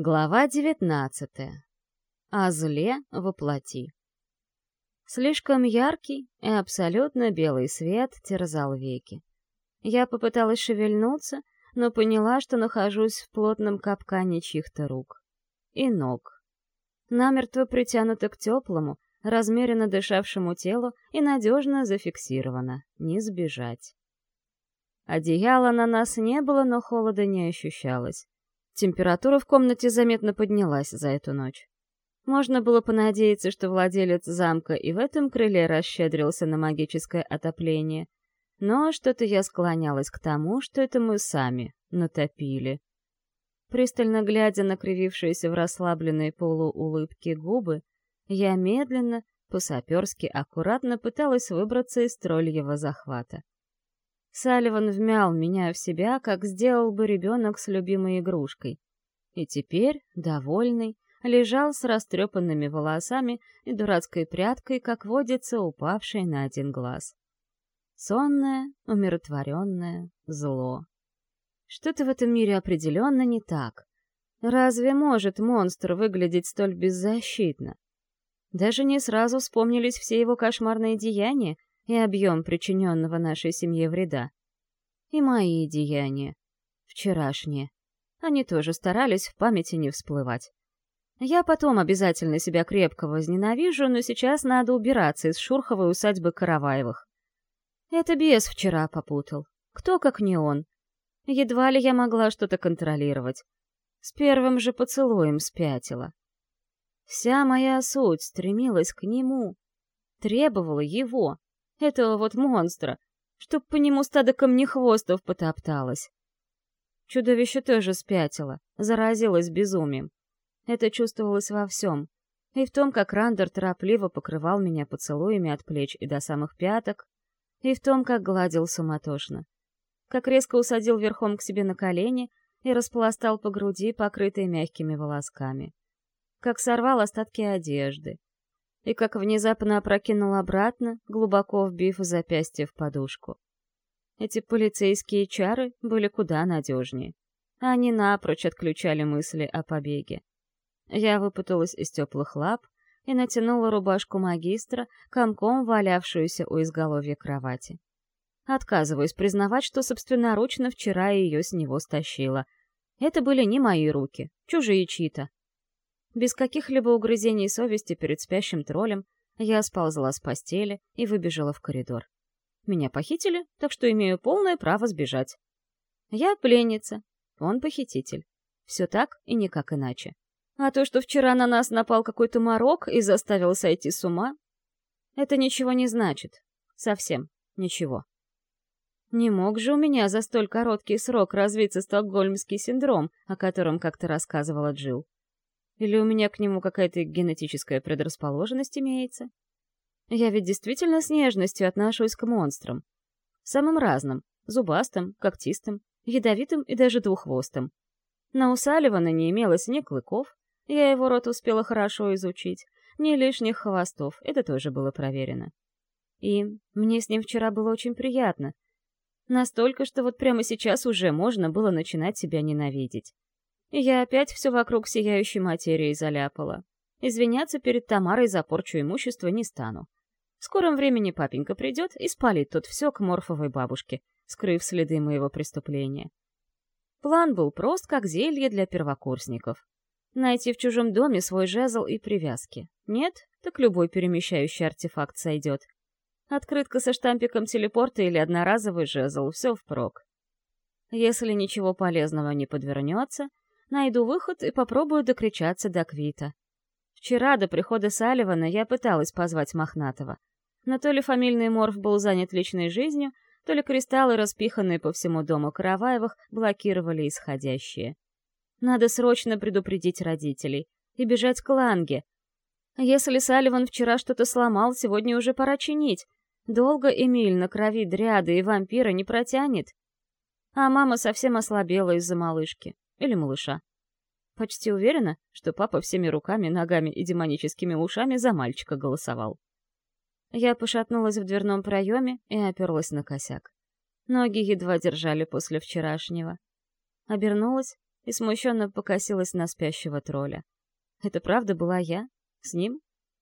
Глава девятнадцатая. О зле воплоти. Слишком яркий и абсолютно белый свет терзал веки. Я попыталась шевельнуться, но поняла, что нахожусь в плотном капкане чьих-то рук. И ног. Намертво притянуто к теплому, размеренно дышавшему телу и надежно зафиксировано. Не сбежать. Одеяла на нас не было, но холода не ощущалось. Температура в комнате заметно поднялась за эту ночь. Можно было понадеяться, что владелец замка и в этом крыле расщедрился на магическое отопление. Но что-то я склонялась к тому, что это мы сами натопили. Пристально глядя на кривившиеся в расслабленной полуулыбке губы, я медленно, по-саперски аккуратно пыталась выбраться из тролльего захвата. Салливан вмял меня в себя, как сделал бы ребенок с любимой игрушкой. И теперь, довольный, лежал с растрепанными волосами и дурацкой прядкой, как водится, упавшей на один глаз. Сонное, умиротворенное зло. Что-то в этом мире определенно не так. Разве может монстр выглядеть столь беззащитно? Даже не сразу вспомнились все его кошмарные деяния, и объем причиненного нашей семье вреда. И мои деяния. Вчерашние. Они тоже старались в памяти не всплывать. Я потом обязательно себя крепко возненавижу, но сейчас надо убираться из Шурховой усадьбы Караваевых. Это бес вчера попутал. Кто, как не он? Едва ли я могла что-то контролировать. С первым же поцелуем спятила. Вся моя суть стремилась к нему, требовала его этого вот монстра, чтоб по нему стадо камнехвостов потопталось. Чудовище тоже спятило, заразилось безумием. Это чувствовалось во всем. И в том, как Рандер торопливо покрывал меня поцелуями от плеч и до самых пяток, и в том, как гладил суматошно. Как резко усадил верхом к себе на колени и распластал по груди, покрытой мягкими волосками. Как сорвал остатки одежды, и как внезапно опрокинул обратно, глубоко вбив запястье в подушку. Эти полицейские чары были куда надежнее. Они напрочь отключали мысли о побеге. Я выпуталась из теплых лап и натянула рубашку магистра, комком валявшуюся у изголовья кровати. Отказываюсь признавать, что собственноручно вчера ее с него стащила. Это были не мои руки, чужие чьи-то. Без каких-либо угрызений совести перед спящим троллем я сползла с постели и выбежала в коридор. Меня похитили, так что имею полное право сбежать. Я пленница, он похититель. Все так и никак иначе. А то, что вчера на нас напал какой-то морок и заставил сойти с ума, это ничего не значит. Совсем ничего. Не мог же у меня за столь короткий срок развиться стокгольмский синдром, о котором как-то рассказывала Джилл. Или у меня к нему какая-то генетическая предрасположенность имеется? Я ведь действительно с нежностью отношусь к монстрам. Самым разным — зубастым, когтистым, ядовитым и даже двуххвостым. На у Салливана не имелось ни клыков, я его рот успела хорошо изучить, ни лишних хвостов, это тоже было проверено. И мне с ним вчера было очень приятно. Настолько, что вот прямо сейчас уже можно было начинать себя ненавидеть. Я опять все вокруг сияющей материи заляпала. Извиняться перед Тамарой за порчу имущества не стану. В скором времени папенька придет и спалит тут все к морфовой бабушке, скрыв следы моего преступления. План был прост, как зелье для первокурсников. Найти в чужом доме свой жезл и привязки. Нет, так любой перемещающий артефакт сойдет. Открытка со штампиком телепорта или одноразовый жезл — все впрок. Если ничего полезного не подвернется, найду выход и попробую докричаться до Квита. Вчера, до прихода Салливана, я пыталась позвать Мохнатого. Но то ли фамильный морф был занят личной жизнью, то ли кристаллы, распиханные по всему дому Караваевых, блокировали исходящие. Надо срочно предупредить родителей и бежать к Ланге. Если Салливан вчера что-то сломал, сегодня уже пора чинить. Долго Эмиль на крови дряды и вампира не протянет. А мама совсем ослабела из-за малышки. Или малыша. Почти уверена, что папа всеми руками, ногами и демоническими ушами за мальчика голосовал. Я пошатнулась в дверном проеме и оперлась на косяк. Ноги едва держали после вчерашнего. Обернулась и смущенно покосилась на спящего тролля. Это правда была я? С ним?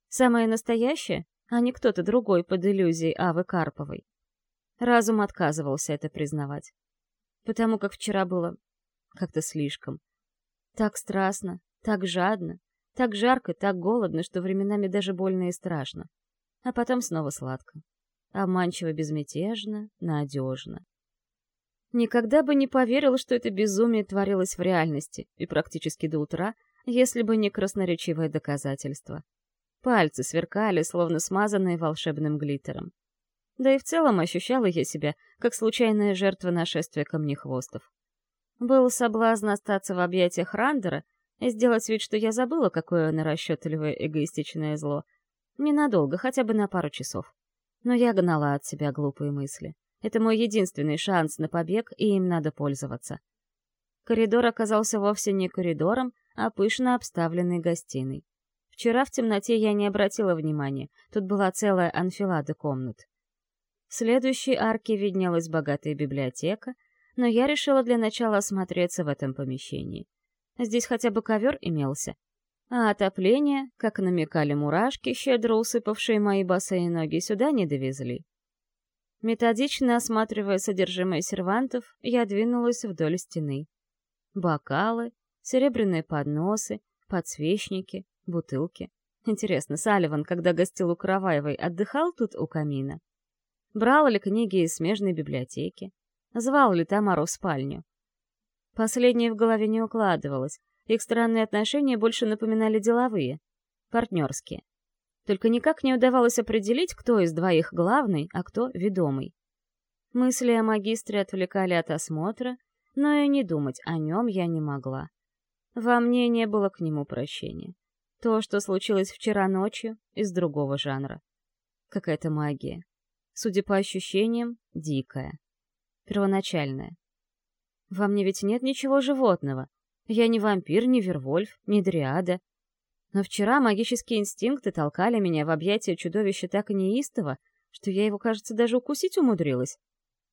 Самая настоящая, а не кто-то другой под иллюзией Авы Карповой? Разум отказывался это признавать. Потому как вчера было как-то слишком. Так страстно, так жадно, так жарко, так голодно, что временами даже больно и страшно. А потом снова сладко. Обманчиво безмятежно, надежно. Никогда бы не поверил, что это безумие творилось в реальности, и практически до утра, если бы не красноречивое доказательство. Пальцы сверкали, словно смазанные волшебным глиттером. Да и в целом ощущала я себя, как случайная жертва нашествия камнехвостов. Был соблазн остаться в объятиях Рандера и сделать вид, что я забыла, какое он расчетливое эгоистичное зло. Ненадолго, хотя бы на пару часов. Но я гнала от себя глупые мысли. Это мой единственный шанс на побег, и им надо пользоваться. Коридор оказался вовсе не коридором, а пышно обставленной гостиной. Вчера в темноте я не обратила внимания, тут была целая анфилада комнат. В следующей арке виднелась богатая библиотека, но я решила для начала осмотреться в этом помещении. Здесь хотя бы ковер имелся. А отопление, как намекали мурашки, щедро усыпавшие мои босые ноги, сюда не довезли. Методично осматривая содержимое сервантов, я двинулась вдоль стены. Бокалы, серебряные подносы, подсвечники, бутылки. Интересно, Салливан, когда гостил у Караваевой, отдыхал тут у камина? Брал ли книги из смежной библиотеки? Звал ли Тамару в спальню? Последнее в голове не укладывалось. Их странные отношения больше напоминали деловые, партнерские. Только никак не удавалось определить, кто из двоих главный, а кто ведомый. Мысли о магистре отвлекали от осмотра, но и не думать о нем я не могла. Во мне не было к нему прощения. То, что случилось вчера ночью, из другого жанра. Какая-то магия. Судя по ощущениям, дикая. Первоначальная. Во мне ведь нет ничего животного. Я не вампир, не вервольф, не дриада. Но вчера магические инстинкты толкали меня в объятия чудовища так неистово, что я его, кажется, даже укусить умудрилась.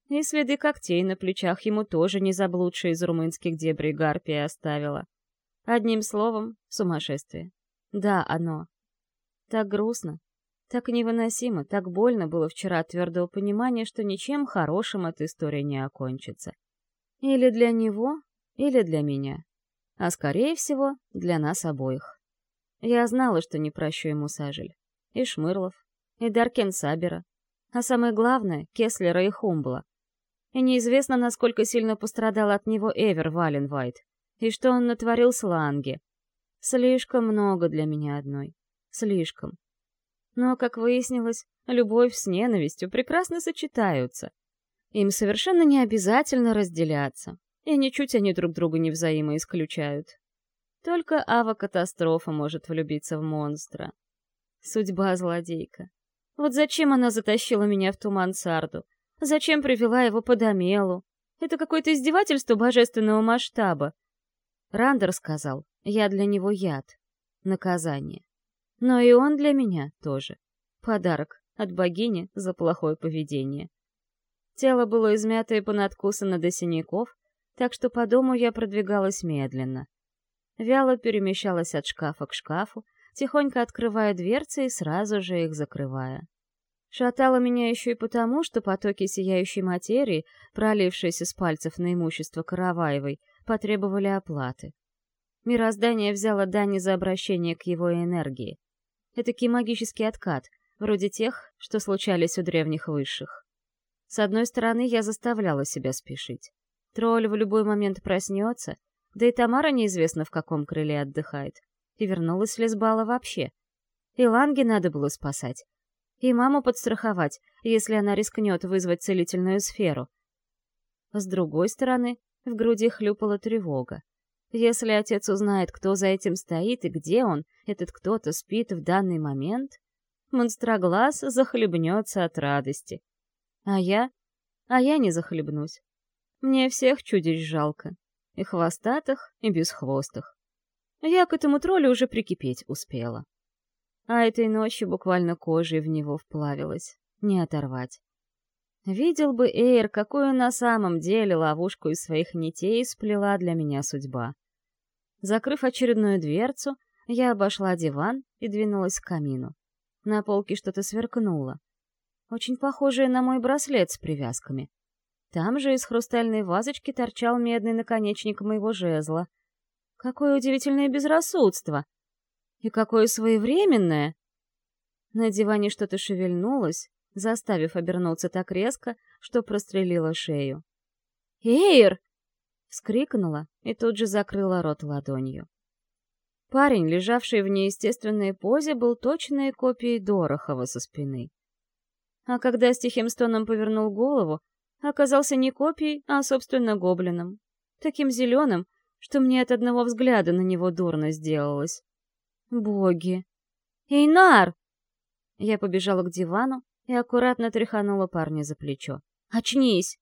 И следы когтей на плечах ему тоже не заблудшие из румынских дебрей гарпия оставила. Одним словом, сумасшествие. Да, оно. Так грустно, так невыносимо, так больно было вчера от твердого понимания, что ничем хорошим эта история не окончится. Или для него, или для меня. А скорее всего, для нас обоих. Я знала, что не прощу ему Сажель. И Шмырлов, и Даркен Сабера. А самое главное — Кеслера и Хумбла. И неизвестно, насколько сильно пострадал от него Эвер Валенвайт. И что он натворил с Ланге. Слишком много для меня одной. Слишком. Но, как выяснилось, любовь с ненавистью прекрасно сочетаются. Им совершенно не обязательно разделяться, и ничуть они друг друга не взаимоисключают. Только Ава-катастрофа может влюбиться в монстра. Судьба злодейка. Вот зачем она затащила меня в ту мансарду? Зачем привела его под Амелу? Это какое-то издевательство божественного масштаба. Рандер сказал, я для него яд. Наказание. Но и он для меня тоже. Подарок от богини за плохое поведение. Тело было измято и понадкусано до синяков, так что по дому я продвигалась медленно. Вяло перемещалась от шкафа к шкафу, тихонько открывая дверцы и сразу же их закрывая. Шатало меня еще и потому, что потоки сияющей материи, пролившиеся с пальцев на имущество Караваевой, потребовали оплаты. Мироздание взяло дань за обращение к его энергии. Этакий магический откат, вроде тех, что случались у древних высших. С одной стороны, я заставляла себя спешить. Тролль в любой момент проснется, да и Тамара неизвестно в каком крыле отдыхает. И вернулась ли с бала вообще? И Ланги надо было спасать. И маму подстраховать, если она рискнет вызвать целительную сферу. С другой стороны, в груди хлюпала тревога. Если отец узнает, кто за этим стоит и где он, этот кто-то спит в данный момент, монстроглаз захлебнется от радости. А я? А я не захлебнусь. Мне всех чудищ жалко. И хвостатых, и бесхвостых. Я к этому троллю уже прикипеть успела. А этой ночью буквально кожей в него вплавилась. Не оторвать. Видел бы Эйр, какую на самом деле ловушку из своих нитей сплела для меня судьба. Закрыв очередную дверцу, я обошла диван и двинулась к камину. На полке что-то сверкнуло. Очень похожее на мой браслет с привязками. Там же из хрустальной вазочки торчал медный наконечник моего жезла. Какое удивительное безрассудство! И какое своевременное! На диване что-то шевельнулось, заставив обернуться так резко, что прострелило шею. «Эйр!» — вскрикнула и тут же закрыла рот ладонью. Парень, лежавший в неестественной позе, был точной копией Дорохова со спины. А когда с тихим стоном повернул голову, оказался не копией, а, собственно, гоблином. Таким зеленым, что мне от одного взгляда на него дурно сделалось. Боги! Эйнар! Я побежала к дивану и аккуратно тряханула парня за плечо. «Очнись!»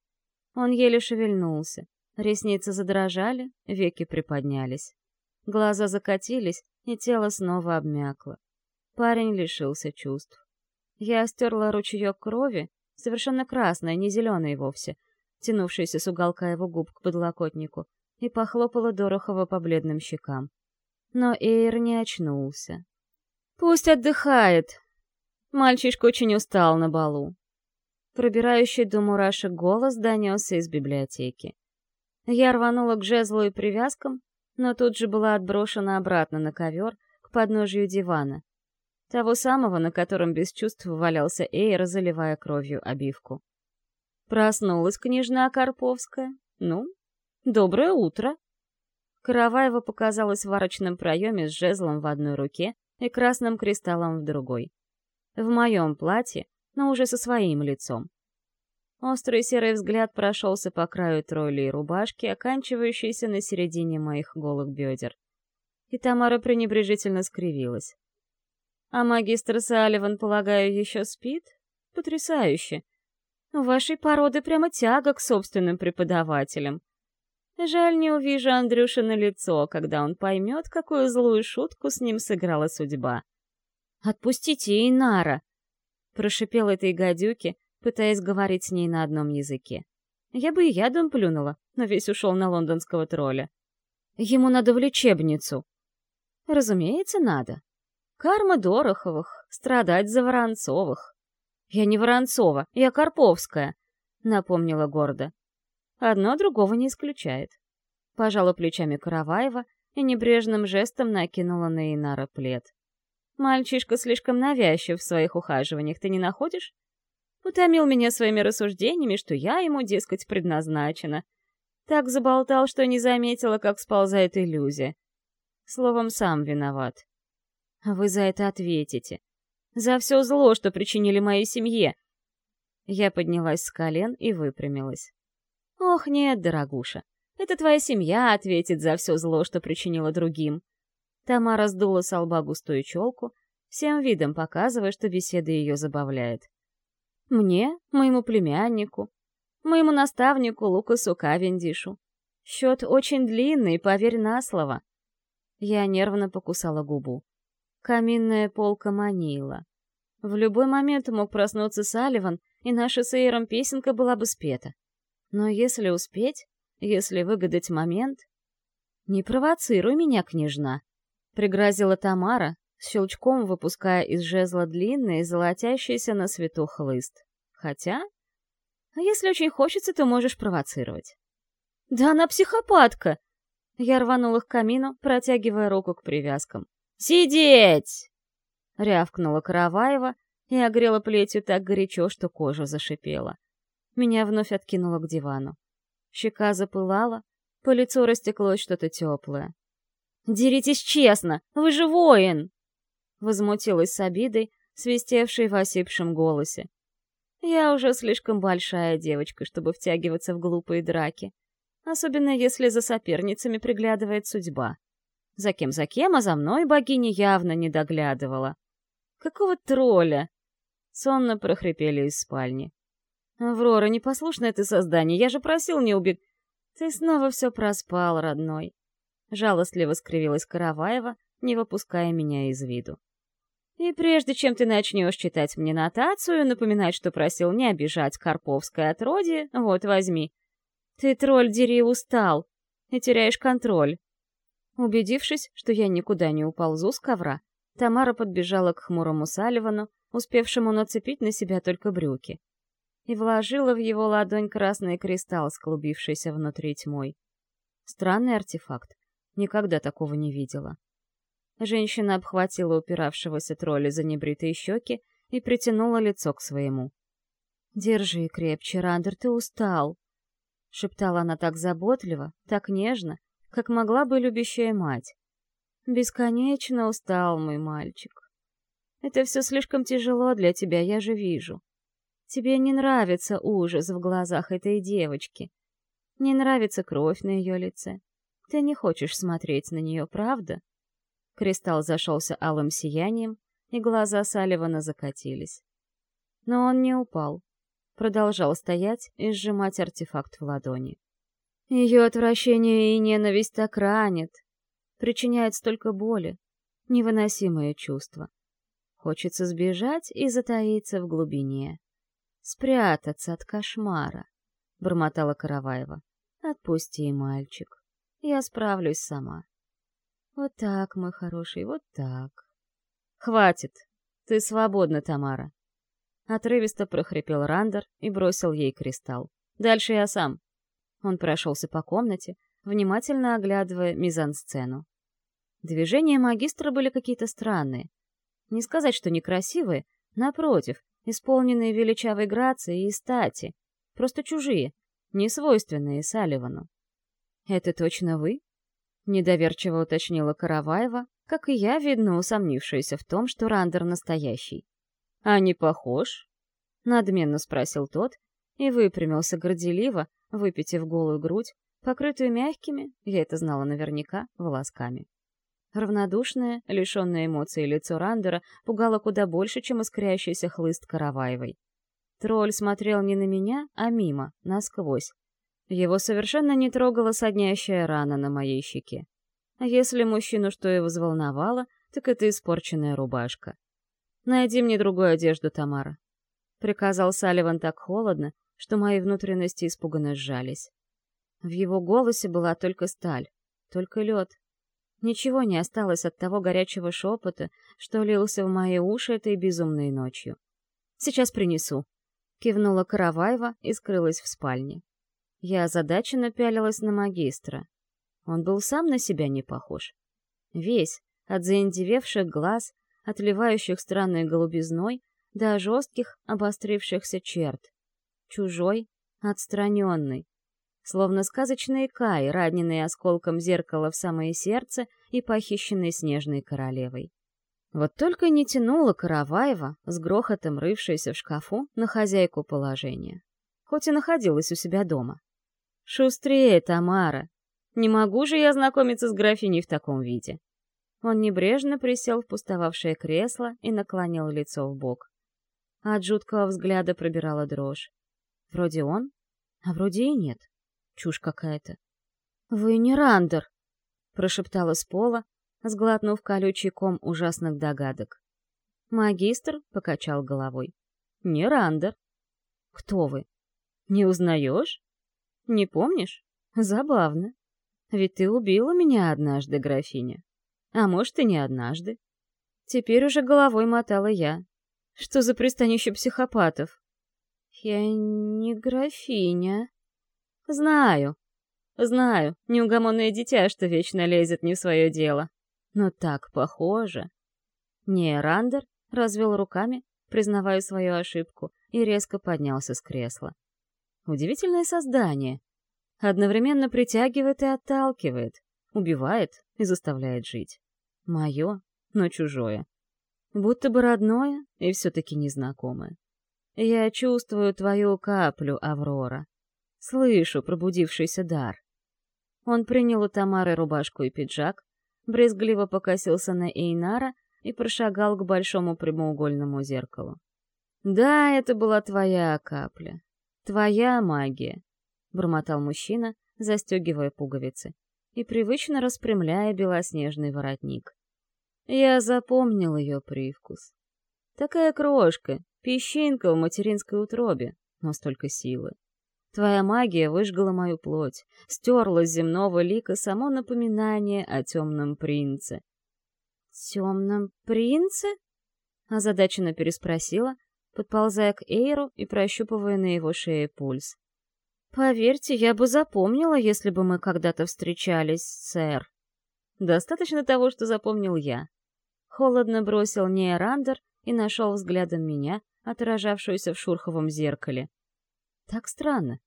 Он еле шевельнулся. Ресницы задрожали, веки приподнялись. Глаза закатились, и тело снова обмякло. Парень лишился чувств. Я стерла ручеек крови, совершенно красной, не зеленой вовсе, тянувшейся с уголка его губ к подлокотнику, и похлопала Дорохова по бледным щекам. Но Эйр не очнулся. «Пусть отдыхает!» Мальчишка очень устал на балу. Пробирающий до мурашек голос донесся из библиотеки. Я рванула к жезлу и привязкам, но тут же была отброшена обратно на ковер к подножию дивана, того самого, на котором без чувств валялся Эйр, заливая кровью обивку. Проснулась княжна Карповская. Ну, доброе утро. Караваева показалась в арочном проеме с жезлом в одной руке и красным кристаллом в другой. В моем платье, но уже со своим лицом. Острый серый взгляд прошелся по краю тролли и рубашки, оканчивающейся на середине моих голых бедер. И Тамара пренебрежительно скривилась. «А магистр Салливан, полагаю, еще спит? Потрясающе! У вашей породы прямо тяга к собственным преподавателям. Жаль, не увижу Андрюша на лицо, когда он поймет, какую злую шутку с ним сыграла судьба. «Отпустите Инара!» — прошипел этой гадюке, пытаясь говорить с ней на одном языке. Я бы и ядом плюнула, но весь ушел на лондонского тролля. Ему надо в лечебницу. Разумеется, надо. Карма Дороховых, страдать за Воронцовых. Я не Воронцова, я Карповская, напомнила гордо. Одно другого не исключает. Пожала плечами Караваева и небрежным жестом накинула на Инара плед. Мальчишка слишком навязчив в своих ухаживаниях, ты не находишь? Утомил меня своими рассуждениями, что я ему, дескать, предназначена. Так заболтал, что не заметила, как сползает иллюзия. Словом, сам виноват. Вы за это ответите. За все зло, что причинили моей семье. Я поднялась с колен и выпрямилась. Ох, нет, дорогуша, это твоя семья ответит за все зло, что причинила другим. Тамара сдула с лба густую челку, всем видом показывая, что беседа ее забавляет. Мне, моему племяннику, моему наставнику Лукасу Кавендишу. Счет очень длинный, поверь на слово. Я нервно покусала губу. Каминная полка манила. В любой момент мог проснуться Салливан, и наша с Эйром песенка была бы спета. Но если успеть, если выгадать момент... «Не провоцируй меня, княжна!» — пригрозила Тамара, щелчком выпуская из жезла длинный, золотящийся на свету хлыст. Хотя... А если очень хочется, то можешь провоцировать. «Да она психопатка!» Я рванула к камину, протягивая руку к привязкам. «Сидеть!» Рявкнула Караваева и огрела плетью так горячо, что кожа зашипела. Меня вновь откинуло к дивану. Щека запылала, по лицу растеклось что-то теплое. «Деритесь честно! Вы же воин!» Возмутилась с обидой, свистевшей в осипшем голосе. «Я уже слишком большая девочка, чтобы втягиваться в глупые драки, особенно если за соперницами приглядывает судьба. За кем за кем, а за мной богиня явно не доглядывала. Какого тролля?» Сонно прохрипели из спальни. «Аврора, непослушное ты создание, я же просил не убег...» «Ты снова все проспал, родной. Жалостливо скривилась Караваева, не выпуская меня из виду. И прежде чем ты начнешь читать мне нотацию, напоминать, что просил не обижать Карповское отродье, вот возьми. Ты, тролль, дери, устал и теряешь контроль. Убедившись, что я никуда не уползу с ковра, Тамара подбежала к хмурому Салливану, успевшему нацепить на себя только брюки, и вложила в его ладонь красный кристалл, склубившийся внутри тьмой. Странный артефакт. Никогда такого не видела. Женщина обхватила упиравшегося тролля за небритые щеки и притянула лицо к своему. «Держи крепче, Рандер, ты устал!» Шептала она так заботливо, так нежно, как могла бы любящая мать. «Бесконечно устал, мой мальчик. Это все слишком тяжело для тебя, я же вижу. Тебе не нравится ужас в глазах этой девочки. Не нравится кровь на ее лице. Ты не хочешь смотреть на нее, правда?» Кристалл зашелся алым сиянием, и глаза Салливана закатились. Но он не упал. Продолжал стоять и сжимать артефакт в ладони. Ее отвращение и ненависть так ранят, причиняют столько боли, невыносимое чувство. Хочется сбежать и затаиться в глубине. Спрятаться от кошмара, — бормотала Караваева. Отпусти, мальчик. Я справлюсь сама. Вот так, мой хороший, вот так. Хватит. Ты свободна, Тамара. Отрывисто прохрипел Рандер и бросил ей кристалл. Дальше я сам. Он прошелся по комнате, внимательно оглядывая мизансцену. Движения магистра были какие-то странные. Не сказать, что некрасивые, напротив, исполненные величавой грацией и стати, просто чужие, не свойственные Салливану. «Это точно вы?» — недоверчиво уточнила Караваева, как и я, видно, усомнившаяся в том, что Рандер настоящий. «А не похож?» — надменно спросил тот и выпрямился горделиво, выпитив голую грудь, покрытую мягкими, я это знала наверняка, волосками. Равнодушное, лишенное эмоций лицо Рандера пугало куда больше, чем искрящийся хлыст Караваевой. Тролль смотрел не на меня, а мимо, насквозь. Его совершенно не трогала соднящая рана на моей щеке. А если мужчину что и взволновало, так это испорченная рубашка. «Найди мне другую одежду, Тамара», — приказал Салливан так холодно, что мои внутренности испуганно сжались. В его голосе была только сталь, только лед. Ничего не осталось от того горячего шепота, что лился в мои уши этой безумной ночью. «Сейчас принесу», — кивнула Караваева и скрылась в спальне. Я озадаченно пялилась на магистра. Он был сам на себя не похож. Весь, от заиндевевших глаз, отливающих странной голубизной, до жестких, обострившихся черт чужой, отстраненный. Словно сказочный Кай, раненый осколком зеркала в самое сердце и похищенный снежной королевой. Вот только не тянула Караваева, с грохотом рывшаяся в шкафу, на хозяйку положения. Хоть и находилась у себя дома. «Шустрее, Тамара! Не могу же я знакомиться с графиней в таком виде!» Он небрежно присел в пустовавшее кресло и наклонил лицо в бок. От жуткого взгляда пробирала дрожь. Вроде он, а вроде и нет. Чушь какая-то. «Вы не Рандер!» — прошептала с пола, сглотнув колючий ком ужасных догадок. Магистр покачал головой. «Не Рандер». «Кто вы? Не узнаешь? Не помнишь? Забавно. Ведь ты убила меня однажды, графиня. А может, и не однажды. Теперь уже головой мотала я. Что за пристанище психопатов? «Я не графиня». «Знаю, знаю, неугомонное дитя, что вечно лезет не в свое дело. Но так похоже». Не, Рандер развел руками, признавая свою ошибку, и резко поднялся с кресла. Удивительное создание. Одновременно притягивает и отталкивает, убивает и заставляет жить. Мое, но чужое. Будто бы родное и все-таки незнакомое. Я чувствую твою каплю, Аврора. Слышу пробудившийся дар. Он принял у Тамары рубашку и пиджак, брезгливо покосился на Эйнара и прошагал к большому прямоугольному зеркалу. «Да, это была твоя капля. Твоя магия», — бормотал мужчина, застегивая пуговицы и привычно распрямляя белоснежный воротник. Я запомнил ее привкус. Такая крошка, Песчинка в материнской утробе, но столько силы. Твоя магия выжгла мою плоть, стерла земного лика само напоминание о темном принце. «Темном принце?» — озадаченно переспросила, подползая к Эйру и прощупывая на его шее пульс. «Поверьте, я бы запомнила, если бы мы когда-то встречались, сэр». «Достаточно того, что запомнил я». Холодно бросил Неерандер и нашел взглядом меня, отражавшуюся в шурховом зеркале. Так странно.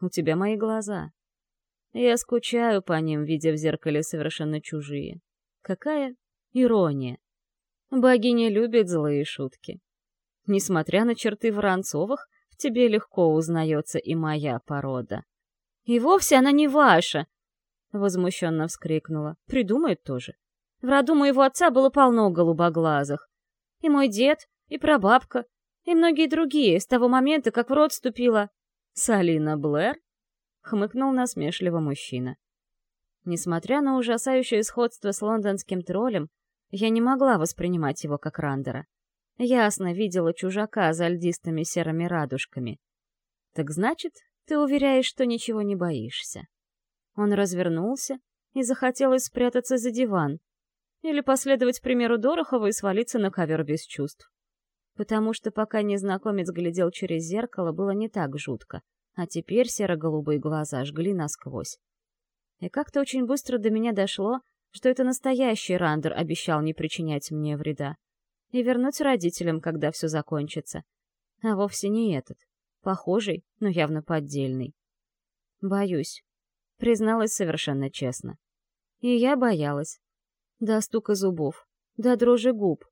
У тебя мои глаза. Я скучаю по ним, видя в зеркале совершенно чужие. Какая ирония. Богиня любит злые шутки. Несмотря на черты Воронцовых, в тебе легко узнается и моя порода. «И вовсе она не ваша!» — возмущенно вскрикнула. «Придумает тоже. В роду моего отца было полно голубоглазых. И мой дед, и прабабка, и многие другие с того момента, как в рот вступила Салина Блэр, хмыкнул насмешливо мужчина. Несмотря на ужасающее сходство с лондонским троллем, я не могла воспринимать его как Рандера. Ясно видела чужака за льдистыми серыми радужками. Так значит, ты уверяешь, что ничего не боишься. Он развернулся и захотелось спрятаться за диван или последовать примеру Дорохова и свалиться на ковер без чувств потому что пока незнакомец глядел через зеркало, было не так жутко, а теперь серо-голубые глаза жгли насквозь. И как-то очень быстро до меня дошло, что это настоящий Рандер обещал не причинять мне вреда и вернуть родителям, когда все закончится. А вовсе не этот, похожий, но явно поддельный. Боюсь, призналась совершенно честно. И я боялась. До стука зубов, до дрожи губ,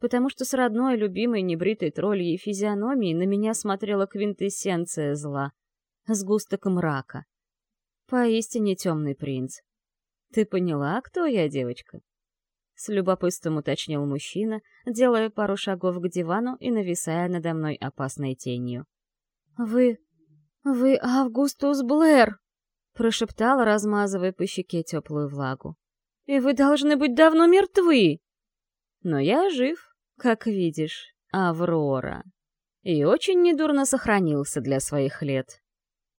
потому что с родной, любимой, небритой тролльей физиономией на меня смотрела квинтэссенция зла, сгусток мрака. Поистине темный принц. Ты поняла, кто я, девочка? С любопытством уточнил мужчина, делая пару шагов к дивану и нависая надо мной опасной тенью. «Вы... вы Августус Блэр!» — прошептала, размазывая по щеке теплую влагу. «И вы должны быть давно мертвы!» «Но я жив, как видишь, Аврора. И очень недурно сохранился для своих лет.